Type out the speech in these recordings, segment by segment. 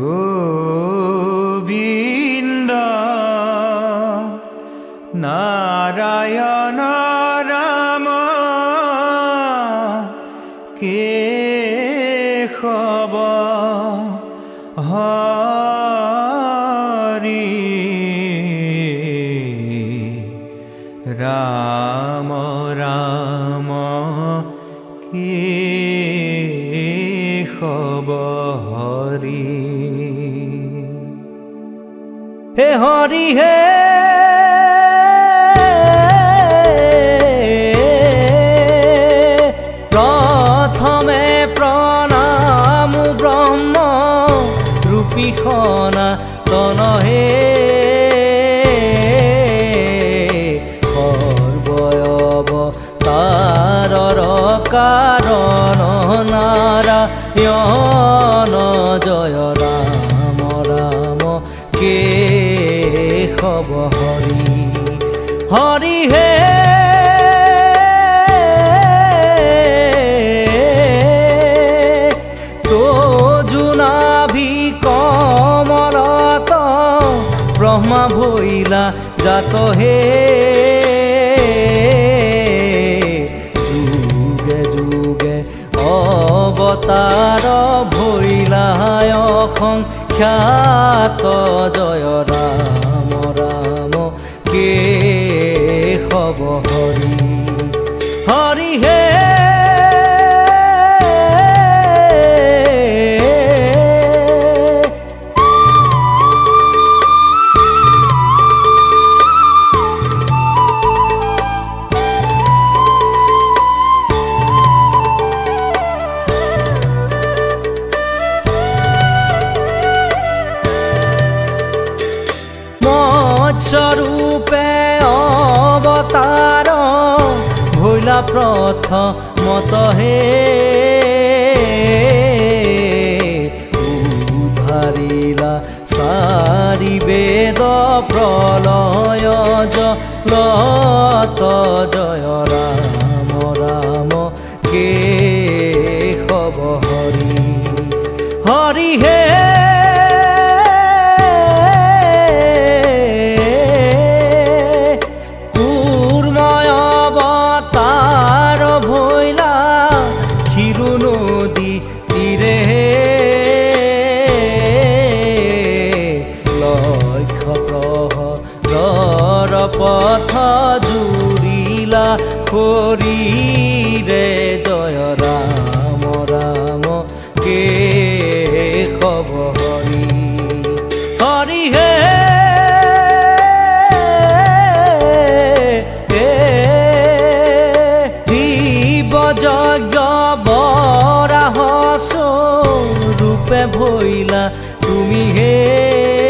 গোবিন্দ নাৰায়ণ ৰাম কেশৱ হৰি ৰাম হৰি হে হৰি হে। প্ৰথমে প্ৰণাম ব্ৰহ্ম তনহে নাৰায়ণ জয় ৰাম ৰাম কেশৱ হৰি। হৰি হে ব্ৰহ্মা ভৈলা জাত হে। অৱতাৰ ভৈলায় সংখ্যাত জয় ৰাম ৰাম হৰি হৰি প্ৰথমতহে উধাৰিলা চাৰি বেদ প্ৰলয় জলত জয় ৰাম ৰাম কেশৱ হৰি হৰি ৰূপে ভৈলা তুমি হে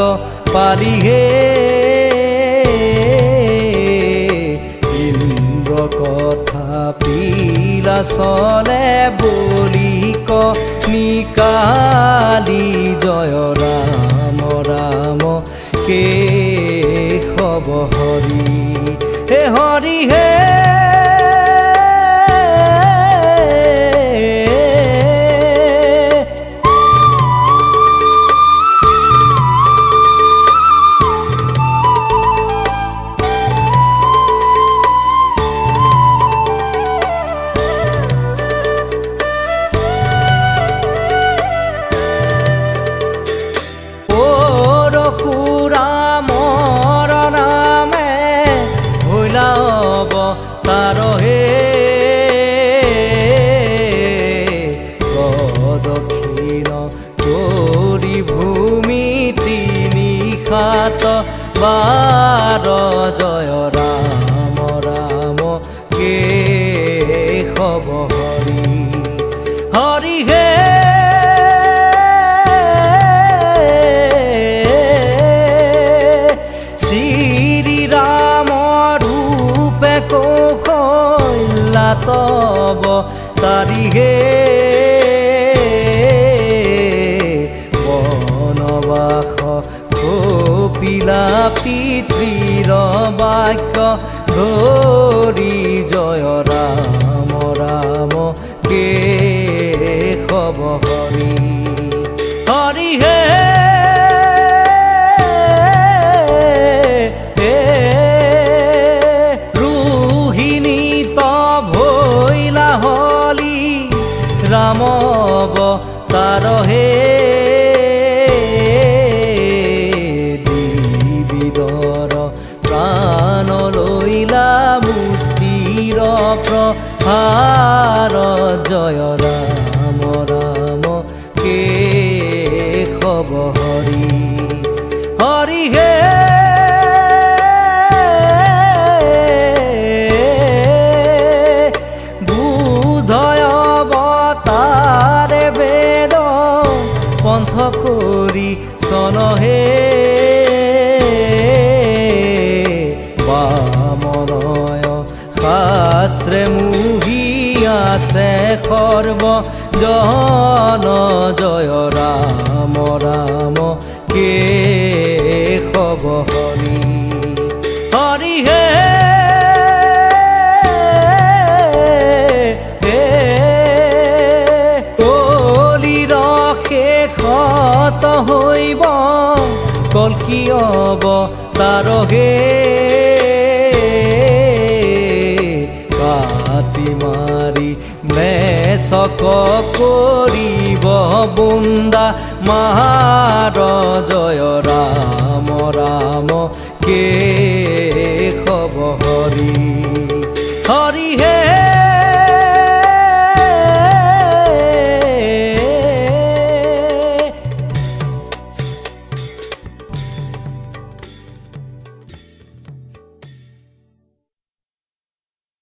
বাক্য পালি হে। ইন্দ্ৰ কথা পিলা চলে বলিক নিকালি জয় ৰাম ৰাম কেশৱ হৰি। হে হৰি হে হব হৰি হৰি হে। শ্ৰী ৰাম ৰূপে কৌশল্যা তব তাৰিহে বনবাস কপিলা পিতৃৰ বাক্য ধৰি জয় ৰাম ৰাম কেশৱ হৰি হৰি হে ৰোহিণী ভৈলা হলি প্ৰাণ লৈলা মুষ্টিৰ প্ৰহাৰ জয় ৰাম ৰাম কেশৱ হৰি মুহি আছে সৰ্ব জন জয় ৰাম ৰাম কেশৱ হৰি। হৰি হে কলিৰ শেষত হৈব কলকি অৱতাৰহে কাটি মাৰি মেচক কৰিব বুন্দা। মাৰ জয় ৰাম ৰাম কেশৱ হৰি।